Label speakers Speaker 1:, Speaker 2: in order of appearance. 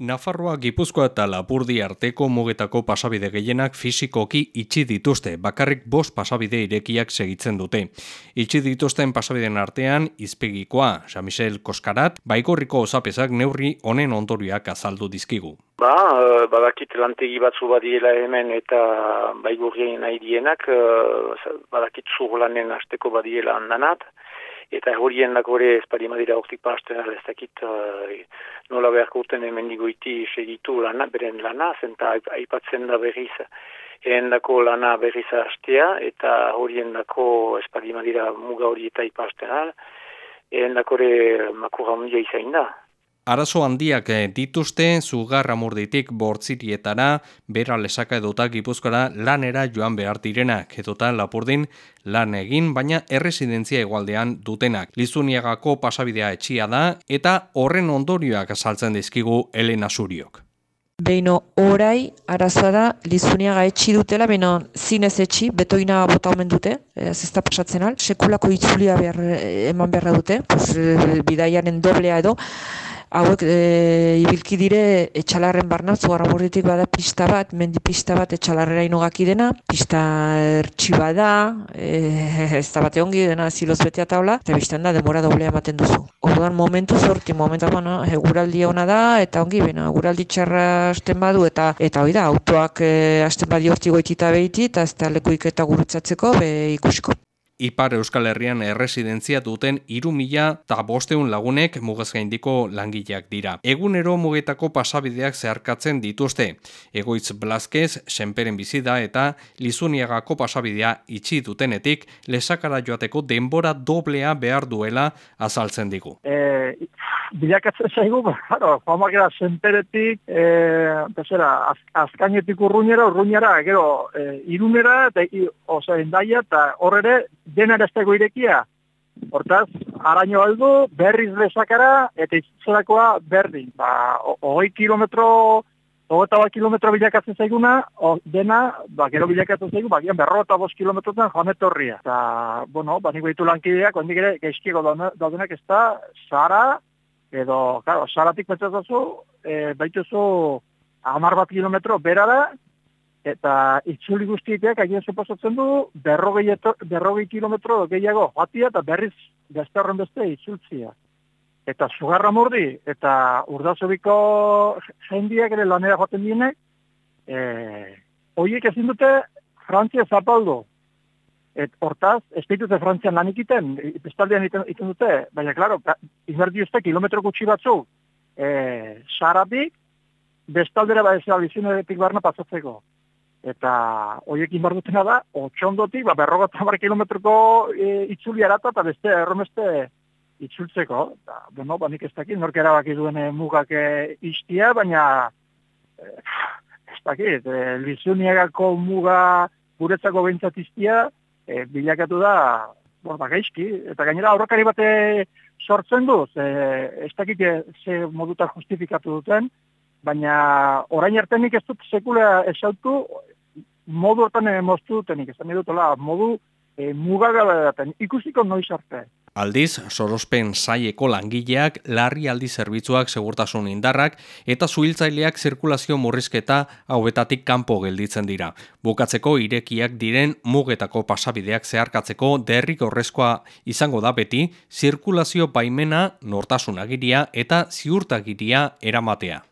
Speaker 1: Nafarroa, Gipuzkoa eta Lapurdi arteko mugetako pasabide gehienak fisikoki itxi dituzte, bakarrik bost pasabide irekiak segitzen dute. Itxi dituzten pasabideen artean, izpegikoa, Jean-Michel Koskarat, baigorriko osapezak neurri honen ondoriak azaldu dizkigu.
Speaker 2: Ba, eh, badakit lantegi batzu badiela hemen eta baigorrien nahi dienak, eh, badakit zurlanen hasteko badiela handanat, eta horien lakore ez pari madira hortik pasten ez dakit uh, nola beharko uten hemen digoiti segitu lana, beren lana, zenta aipatzen da berriz dako lana berriz hastea eta horien dako ez pari madira muga hori eta ipasten al, ehen dakore makura mundia izain da.
Speaker 1: Arazo handiak eh, dituzte zugarra murditik bortzirietara, bera lesaka edota gipuzkara lanera joan behar direnak, edota lapurdin lan egin, baina erresidentzia egualdean dutenak. Lizuniagako pasabidea etxia da, eta horren ondorioak saltzen dizkigu Elena Suriok.
Speaker 3: Beino orai arazoa da Lizuniaga etxi dutela, beino zinez etxi, betoina bota omen dute, ez ez da pasatzen al, sekulako itzulia behar, eh, eman beharra dute, pues, eh, bidaianen doblea edo, hauek e, ibilki dire etxalarren barna, zugarra burritik bada pista bat, mendi pista bat etxalarrera inogaki dena, pista ertsi bada, e, ez da bate ongi dena ziloz betea taula, eta bizten da demora doblea ematen duzu. Orduan momentu zorti, momentu bueno, eguraldi ona da, eta ongi, bena, eguraldi txarra hasten badu, eta eta hoi da, autoak e, hasten badi horti goitita behiti, eta ez da lekuik eta gurutzatzeko, be ikusiko.
Speaker 1: Ipar Euskal Herrian erresidentzia duten iru mila eta bosteun lagunek mugazgaindiko langileak dira. Egunero mugetako pasabideak zeharkatzen dituzte. Egoitz Blazkez, senperen bizida eta Lizuniagako pasabidea itxi dutenetik lesakara joateko denbora doblea behar duela azaltzen digu.
Speaker 4: E, bilakatzen zaigu, claro, joamak era senperetik, e, bezera, az, azkainetik urruñera, urruñera, gero, e, irunera, eta, oza, endaia, eta horre dena erazteko irekia. Hortaz, araño aldu, berriz lezakara, eta izatzerakoa berdin. Ba, hogei kilometro, hogeta bat kilometro bilakatzen zaiguna, o, dena, ba, gero bilakatzen zaigu, ba, gian berro eta bost kilometrotan joan etorria. Eta, bueno, ba, niko ditu lankideak, ondik ere, geizkiego daudenak ez da, zara, edo, claro, zaratik metzatzazu, e, baituzu, amar bat kilometro bera da, eta itzuli guztietek agien suposatzen du berrogei, eto, berrogei kilometro gehiago joatia eta berriz gazterren beste itzultzia. Eta sugarra mordi eta urdazobiko jendiak ere lanera joaten dienek, e, oiek ezin dute Frantzia zapaldu. Et hortaz, ez ditute Frantzian lan ikiten, bestaldean iten, dute, baina, klaro, izberdi uste kilometro gutxi batzu, e, saratik, bestaldera ba ez da barna pasatzeko eta hoiekin bar dutena da, otxondotik, ba, berrogat hamar kilometroko e, itzuli arata, eta beste erromeste itzultzeko. Eta, bueno, ba, nik ez dakit, nork erabaki duen e, mugak e, istia, baina e, ez dakit, e, muga guretzako behintzat istia, e, bilakatu da, bor, ba, gaizki, eta gainera aurrakari bate sortzen du, ze, ez dakit ze moduta justifikatu duten, baina orain artenik ez dut sekula esautu modu hortan e, moztu dutenik, esan edotola, modu e, mugagala ikusiko noiz arte.
Speaker 1: Aldiz, sorospen saieko langileak, larri aldi zerbitzuak segurtasun indarrak eta zuhiltzaileak zirkulazio murrizketa hauetatik kanpo gelditzen dira. Bukatzeko irekiak diren mugetako pasabideak zeharkatzeko derrik horrezkoa izango da beti, zirkulazio baimena nortasunagiria eta ziurtagiria eramatea.